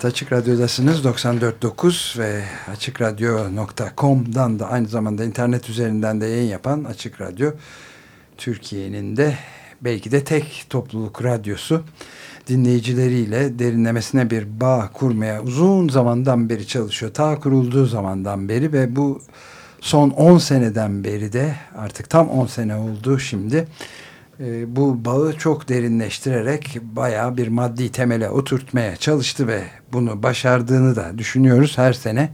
Evet Açık Radyo'dasınız 94.9 ve açıkradyo.com'dan da aynı zamanda internet üzerinden de yayın yapan Açık Radyo Türkiye'nin de belki de tek topluluk radyosu dinleyicileriyle derinlemesine bir bağ kurmaya uzun zamandan beri çalışıyor. Ta kurulduğu zamandan beri ve bu son 10 seneden beri de artık tam 10 sene oldu şimdi e, bu bağı çok derinleştirerek bayağı bir maddi temele oturtmaya çalıştı ve bunu başardığını da düşünüyoruz. Her sene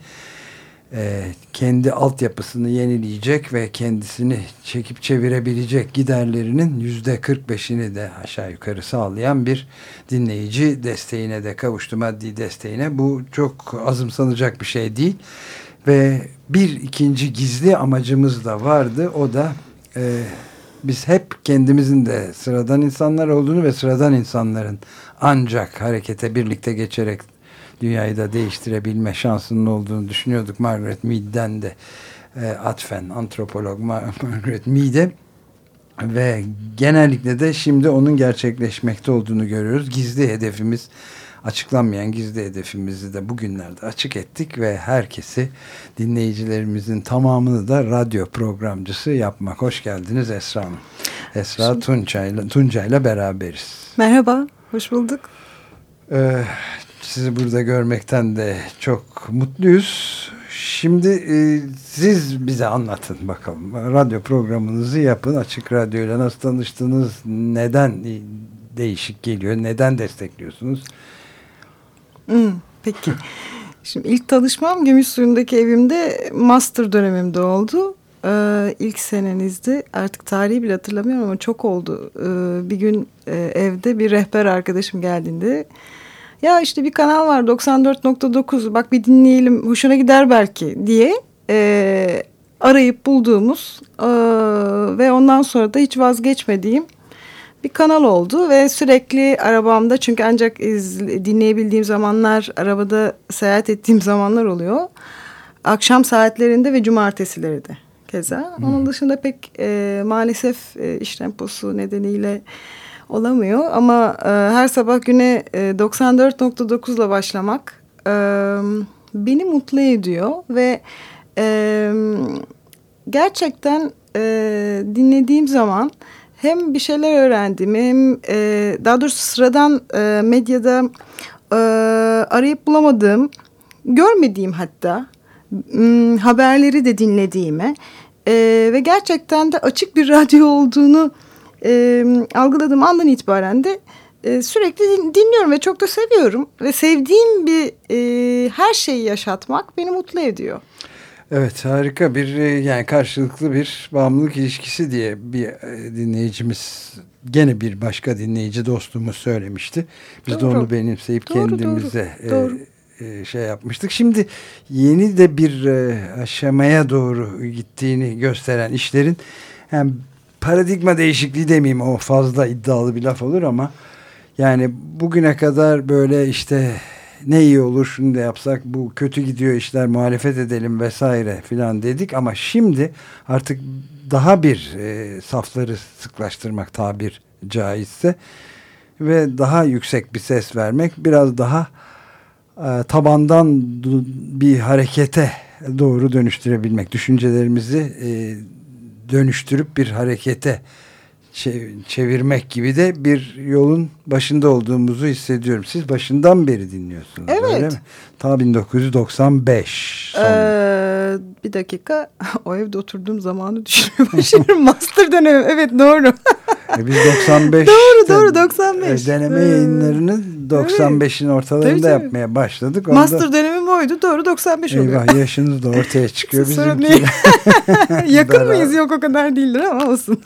e, kendi altyapısını yenileyecek ve kendisini çekip çevirebilecek giderlerinin yüzde 45'ini de aşağı yukarı sağlayan bir dinleyici desteğine de kavuştu maddi desteğine. Bu çok azımsanacak bir şey değil ve bir ikinci gizli amacımız da vardı o da e, biz hep kendimizin de sıradan insanlar olduğunu ve sıradan insanların ancak harekete birlikte geçerek dünyayı da değiştirebilme şansının olduğunu düşünüyorduk. Margaret Mead'den de e, atfen antropolog Margaret Mead'e ve genellikle de şimdi onun gerçekleşmekte olduğunu görüyoruz. Gizli hedefimiz açıklanmayan gizli hedefimizi de bugünlerde açık ettik ve herkesi dinleyicilerimizin tamamını da radyo programcısı yapmak. Hoş geldiniz Esra Hanım. Esra Tunçay'la Tunca beraberiz. Merhaba, hoş bulduk. Ee, sizi burada görmekten de çok mutluyuz. Şimdi e, siz bize anlatın bakalım. Radyo programınızı yapın. Açık Radyo ile nasıl tanıştınız? Neden değişik geliyor? Neden destekliyorsunuz? Hmm, peki. Şimdi ilk tanışmam Gümüşsuyu'ndaki evimde master dönemimde oldu. Ee, ilk senenizdi. Artık tarihi bile hatırlamıyorum ama çok oldu. Ee, bir gün e, evde bir rehber arkadaşım geldiğinde ya işte bir kanal var 94.9 bak bir dinleyelim hoşuna gider belki diye e, arayıp bulduğumuz e, ve ondan sonra da hiç vazgeçmediğim bir kanal oldu ve sürekli arabamda çünkü ancak iz, dinleyebildiğim zamanlar arabada seyahat ettiğim zamanlar oluyor. Akşam saatlerinde ve cumartesileri de keza. Hmm. Onun dışında pek e, maalesef e, iş temposu nedeniyle olamıyor ama e, her sabah güne e, 94.9 ile başlamak e, beni mutlu ediyor ve e, gerçekten e, dinlediğim zaman hem bir şeyler öğrendim hem e, daha doğrusu sıradan e, medyada e, arayıp bulamadığım görmediğim hatta m, haberleri de dinlediğime e, ve gerçekten de açık bir radyo olduğunu e, algıladığım andan itibaren de e, sürekli dinliyorum ve çok da seviyorum ve sevdiğim bir e, her şeyi yaşatmak beni mutlu ediyor. Evet harika bir e, yani karşılıklı bir bağımlılık ilişkisi diye bir e, dinleyicimiz gene bir başka dinleyici dostumuz söylemişti. Biz doğru. de onu benimseyip doğru, kendimize doğru. Doğru. E, şey yapmıştık. Şimdi yeni de bir aşamaya doğru gittiğini gösteren işlerin hem paradigma değişikliği demeyeyim o fazla iddialı bir laf olur ama yani bugüne kadar böyle işte ne iyi olur şunu da yapsak bu kötü gidiyor işler muhalefet edelim vesaire filan dedik. Ama şimdi artık daha bir e, safları sıklaştırmak tabir caizse ve daha yüksek bir ses vermek biraz daha e, tabandan bir harekete doğru dönüştürebilmek düşüncelerimizi e, dönüştürüp bir harekete çevirmek gibi de bir yolun başında olduğumuzu hissediyorum. Siz başından beri dinliyorsunuz evet. öyle mi? Ta 1995 ee, bir dakika o evde oturduğum zamanı düşünmeye başlıyorum. Master dönemi evet doğru. E biz 95 doğru doğru 95. E, deneme yayınlarını 95'in ortalarında Tabii, tabii. yapmaya başladık. Onda, Master dönemim oydu. Doğru 95 oluyor. Eyvah yaşınız da ortaya çıkıyor bizimki. Yakın mıyız? Yok o kadar değildir ama olsun.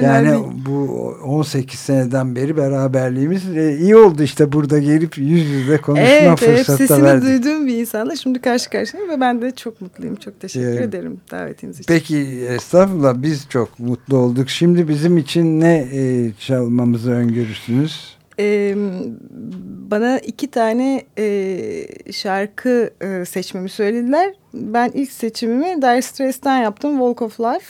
Fena Yani değil. bu 18 seneden beri beraberliğimiz e, iyi oldu işte burada gelip yüz yüze konuşma Evet, evet fırsatı da sesini verdik. duyduğum bir insanla şimdi karşı karşıyayım ve ben de çok mutluyum. Çok teşekkür Evet. ederim davetiniz için. Peki estağfurullah biz çok mutlu olduk. Şimdi bizim için ne e, çalmamızı öngörürsünüz? Ee, bana iki tane e, şarkı e, seçmemi söylediler. Ben ilk seçimimi Dire Straits'ten yaptım. Walk of Life.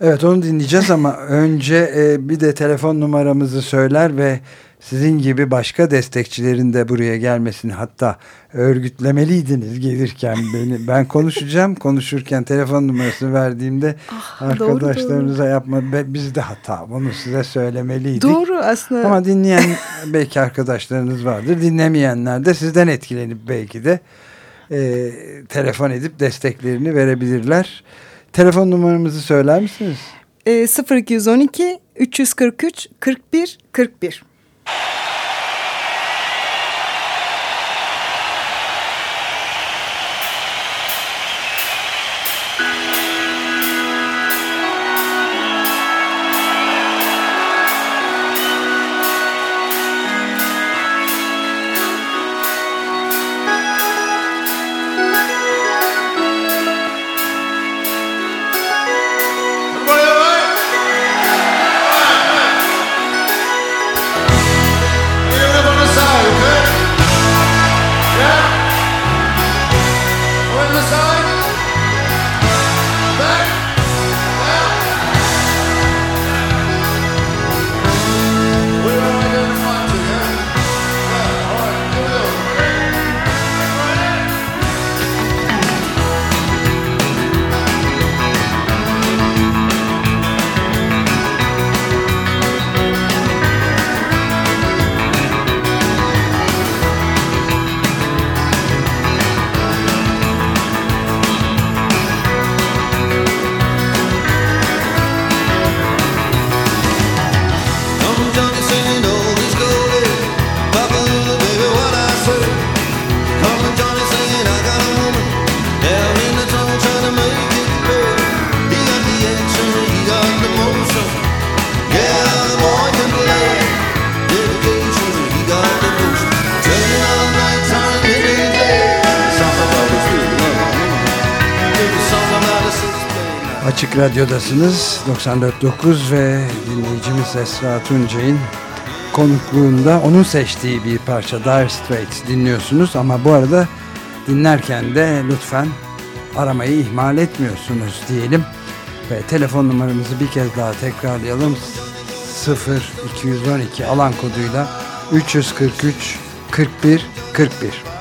Evet onu dinleyeceğiz ama önce e, bir de telefon numaramızı söyler ve sizin gibi başka destekçilerin de buraya gelmesini hatta örgütlemeliydiniz gelirken beni. Ben konuşacağım. Konuşurken telefon numarasını verdiğimde Ah, doğru, arkadaşlarınıza yapma be- biz de hata. Bunu size söylemeliydik. Doğru aslında. Ama dinleyen belki arkadaşlarınız vardır. Dinlemeyenler de sizden etkilenip belki de e, telefon edip desteklerini verebilirler. Telefon numaramızı söyler misiniz? E, 0212 343 41 41. Radyo'dasınız. 94.9 ve dinleyicimiz Esra Tuncay'ın konukluğunda onun seçtiği bir parça Dire Straits dinliyorsunuz. Ama bu arada dinlerken de lütfen aramayı ihmal etmiyorsunuz diyelim. Ve telefon numaramızı bir kez daha tekrarlayalım. 0 212 alan koduyla 343 41 41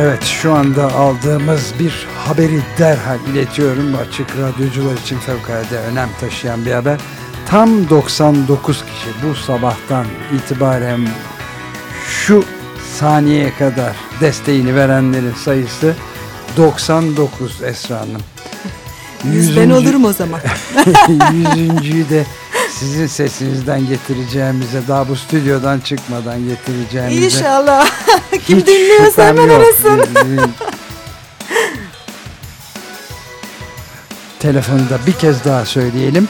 Evet şu anda aldığımız bir haberi derhal iletiyorum. Açık radyocular için fevkalade önem taşıyan bir haber. Tam 99 kişi bu sabahtan itibaren şu saniyeye kadar desteğini verenlerin sayısı 99 Esra Hanım. Yüz ben olurum o zaman. Yüzüncüyü de sizin sesinizden getireceğimize daha bu stüdyodan çıkmadan getireceğimize İnşallah. Kim dinliyorsa hemen arasın. Telefonu da bir kez daha söyleyelim.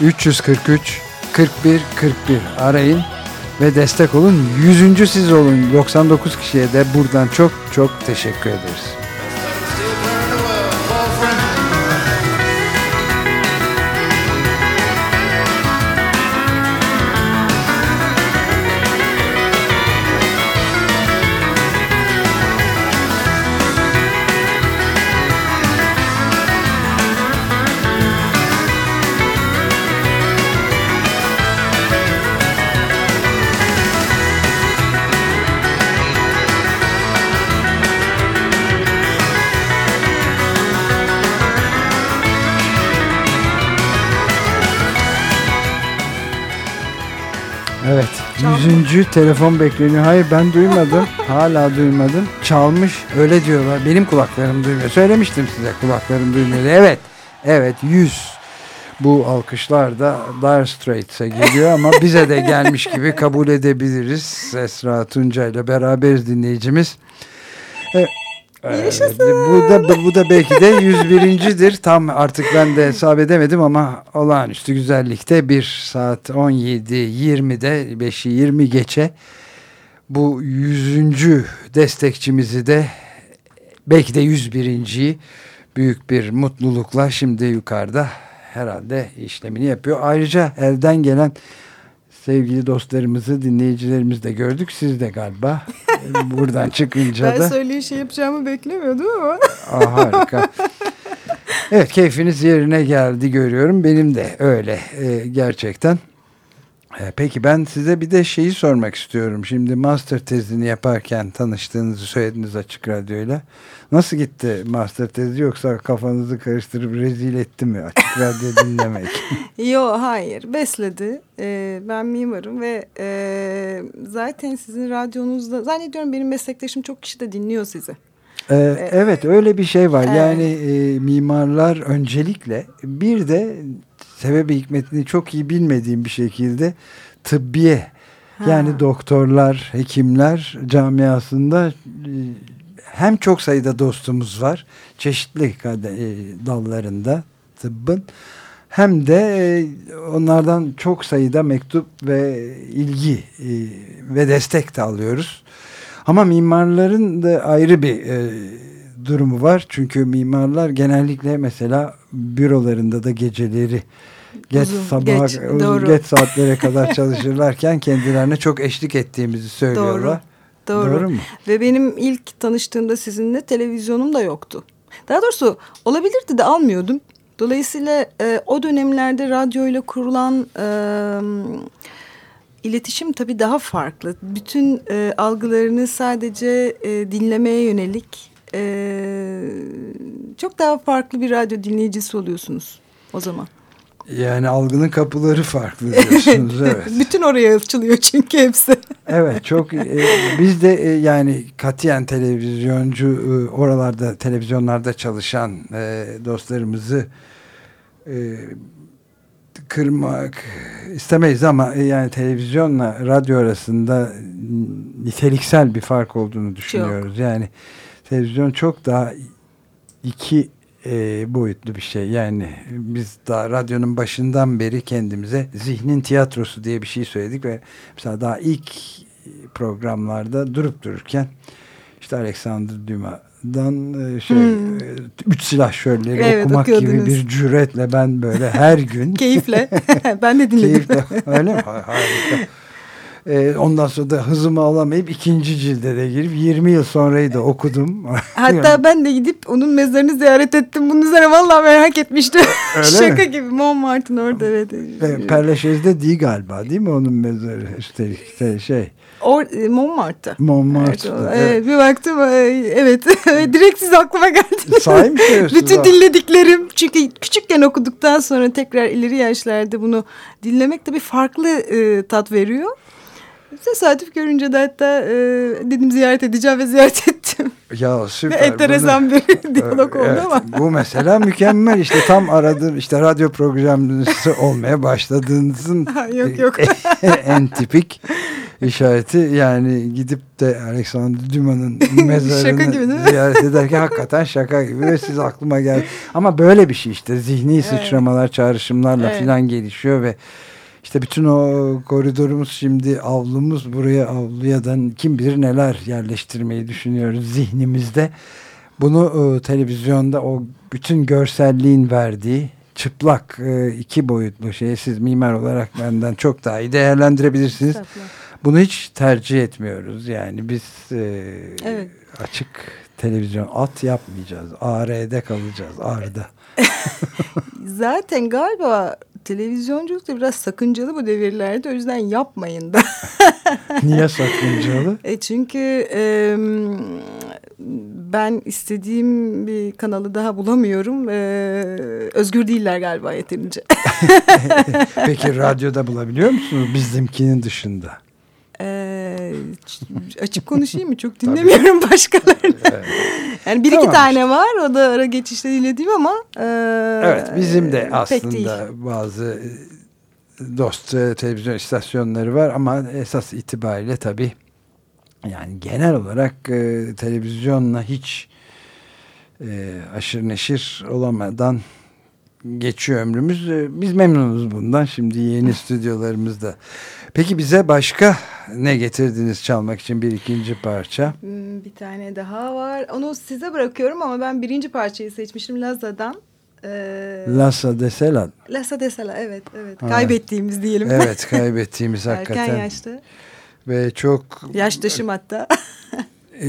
343 41 41 arayın ve destek olun. Yüzüncü siz olun. 99 kişiye de buradan çok çok teşekkür ederiz. Yüzüncü telefon bekleniyor. Hayır ben duymadım. Hala duymadım. Çalmış. Öyle diyorlar. Benim kulaklarım duymuyor. Söylemiştim size kulaklarım duymuyor. Evet. Evet. Yüz. Bu alkışlar da Dire Straits'e geliyor ama bize de gelmiş gibi kabul edebiliriz. Esra Tunca ile beraberiz dinleyicimiz. Evet. Ee, bu da bu da belki de 101.dir. Tam artık ben de hesap edemedim ama olağanüstü güzellikte 1 saat 17 20'de 5'i 20 geçe bu 100. destekçimizi de belki de 101.yi büyük bir mutlulukla şimdi yukarıda herhalde işlemini yapıyor. Ayrıca elden gelen sevgili dostlarımızı, dinleyicilerimizi de gördük. Siz de galiba buradan çıkınca Ben da. söyleyeyim şey yapacağımı beklemiyordum ama. Aa, harika. Evet keyfiniz yerine geldi görüyorum. Benim de öyle e, gerçekten. E, peki ben size bir de şeyi sormak istiyorum. Şimdi master tezini yaparken tanıştığınızı söylediniz Açık Radyo'yla. Nasıl gitti master tezi yoksa kafanızı karıştırıp rezil etti mi Açık Radyo dinlemek? Yo hayır besledi. Ee, ben mimarım ve e, zaten sizin radyonuzda zannediyorum benim meslektaşım çok kişi de dinliyor sizi. Ee, evet öyle bir şey var. Yani e, mimarlar öncelikle bir de sebebi hikmetini çok iyi bilmediğim bir şekilde tıbbiye yani doktorlar, hekimler camiasında e, hem çok sayıda dostumuz var çeşitli e, dallarında tıbbın hem de e, onlardan çok sayıda mektup ve ilgi ve destek de alıyoruz. Ama mimarların da ayrı bir durumu var. Çünkü mimarlar genellikle mesela bürolarında da geceleri geç Uzun, sabaha geç, uzun, doğru. geç saatlere kadar çalışırlarken kendilerine çok eşlik ettiğimizi söylüyorlar. Doğru. Doğru mu? Ve benim ilk tanıştığımda sizinle televizyonum da yoktu. Daha doğrusu olabilirdi de almıyordum. Dolayısıyla e, o dönemlerde radyoyla kurulan e, iletişim tabii daha farklı. Bütün e, algılarını sadece e, dinlemeye yönelik e, çok daha farklı bir radyo dinleyicisi oluyorsunuz o zaman. Yani algının kapıları farklı diyorsunuz. evet. Bütün oraya açılıyor çünkü hepsi. Evet çok e, biz de e, yani katiyen televizyoncu e, oralarda televizyonlarda çalışan e, dostlarımızı e, kırmak istemeyiz ama e, yani televizyonla radyo arasında niteliksel bir fark olduğunu düşünüyoruz. Yani televizyon çok daha iki e, boyutlu bir şey. Yani biz daha radyonun başından beri kendimize zihnin tiyatrosu diye bir şey söyledik ve mesela daha ilk programlarda durup dururken işte Alexander Dumas'dan e, şey Hmm. e, üç silahşörleri Evet, okumak gibi bir cüretle ben böyle her gün Keyifle. ben de dinledim. Keyifle. Öyle mi? Ha- Harika. Ee, ondan sonra da hızımı alamayıp ikinci cilde de girip 20 yıl sonrayı da okudum. Hatta ben de gidip onun mezarını ziyaret ettim. Bunun üzerine vallahi merak etmiştim. Öyle Şaka mi? gibi. Montmartre'ın orada evet. E, Perleşez'de değil galiba değil mi onun mezarı üstelik de şey Or, e, Montmartre. Montmartre'da. Evet, Evet. bir baktım e, evet direkt siz aklıma geldiniz. Sahi mi? Bütün Ha. dinlediklerim çünkü küçükken okuduktan sonra tekrar ileri yaşlarda bunu dinlemek de bir farklı e, tat veriyor. Tesadüf görünce de hatta e, dedim ziyaret edeceğim ve ziyaret ettim. Ya Ve süper. enteresan Bunu- bir diyalog oldu Evet, ama. Bu mesela mükemmel işte tam aradığım işte radyo programcısı olmaya başladığınızın yok, yok. en tipik işareti yani gidip de Alexander Dumas'ın mezarını ziyaret ederken hakikaten şaka gibi ve siz aklıma geldi. Ama böyle bir şey işte zihni sıçramalar çağrışımlarla Evet. filan gelişiyor ve işte bütün o koridorumuz şimdi avlumuz buraya avluyadan kim bilir neler yerleştirmeyi düşünüyoruz zihnimizde. Bunu e, televizyonda o bütün görselliğin verdiği çıplak e, iki boyutlu şeyi siz mimar olarak benden çok daha iyi değerlendirebilirsiniz. Bunu hiç tercih etmiyoruz. Yani biz e, Evet. açık televizyon at yapmayacağız. AR'de kalacağız. AR'da. Zaten galiba televizyonculuk da biraz sakıncalı bu devirlerde o yüzden yapmayın da. Niye sakıncalı? E çünkü e, ben istediğim bir kanalı daha bulamıyorum. E, özgür değiller galiba yeterince. Peki radyoda bulabiliyor musunuz bizimkinin dışında? E, açık konuşayım mı? Çok dinlemiyorum başkalarını. Evet. Yani bir Tamam iki tane var. O da ara geçişte dinlediğim ama. e, Evet bizim de değil. aslında bazı e, dost e, televizyon istasyonları var ama esas itibariyle tabii yani genel olarak e, televizyonla hiç e, aşırı neşir olamadan geçiyor ömrümüz. E, Biz memnunuz bundan. Şimdi yeni stüdyolarımızda. Peki bize başka ne getirdiniz çalmak için bir ikinci parça? Hmm, Bir tane daha var. Onu size bırakıyorum ama ben birinci parçayı seçmiştim Laza'dan. Ee, Lassa de Selan. Lasa de Sala evet evet. Ha. Kaybettiğimiz diyelim. Evet kaybettiğimiz Erken hakikaten. yaşta. Ve çok Yaştaşım hatta. e,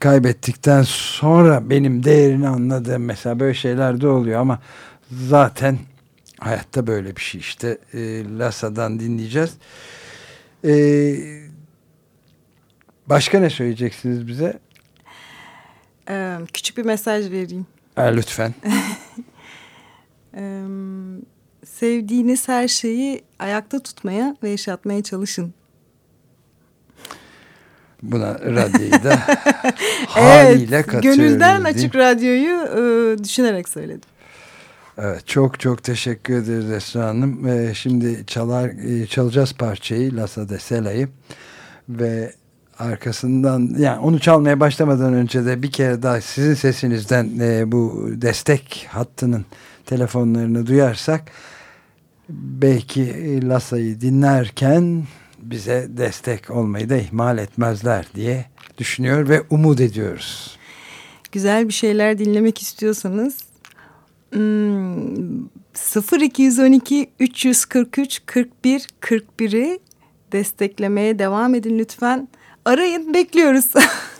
kaybettikten sonra benim değerini anladığım mesela böyle şeyler de oluyor ama zaten hayatta böyle bir şey işte e, Lasa'dan dinleyeceğiz. E, başka ne söyleyeceksiniz bize? Ee, küçük bir mesaj vereyim. Ha, lütfen. Ee, sevdiğiniz her şeyi ayakta tutmaya ve yaşatmaya çalışın. Buna radyoyu da haliyle evet, katıyoruz. gönülden değil açık radyoyu e, düşünerek söyledim. Evet, çok çok teşekkür ederiz Esra Hanım. Ee, şimdi çalar e, çalacağız parçayı Lasa de Sela'yı ve arkasından yani onu çalmaya başlamadan önce de bir kere daha sizin sesinizden e, bu destek hattının telefonlarını duyarsak belki e, Lasa'yı dinlerken bize destek olmayı da ihmal etmezler diye düşünüyor ve umut ediyoruz. Güzel bir şeyler dinlemek istiyorsanız hmm, 0212 343 41 41'i desteklemeye devam edin lütfen. Arayın bekliyoruz.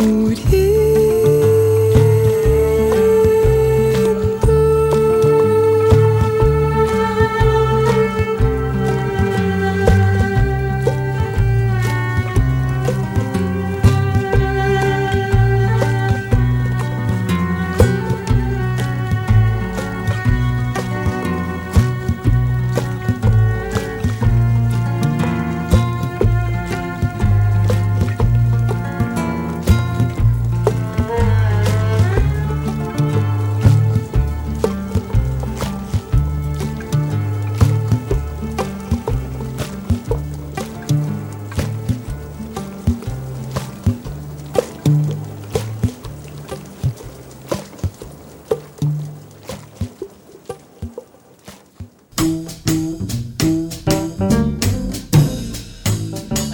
morir.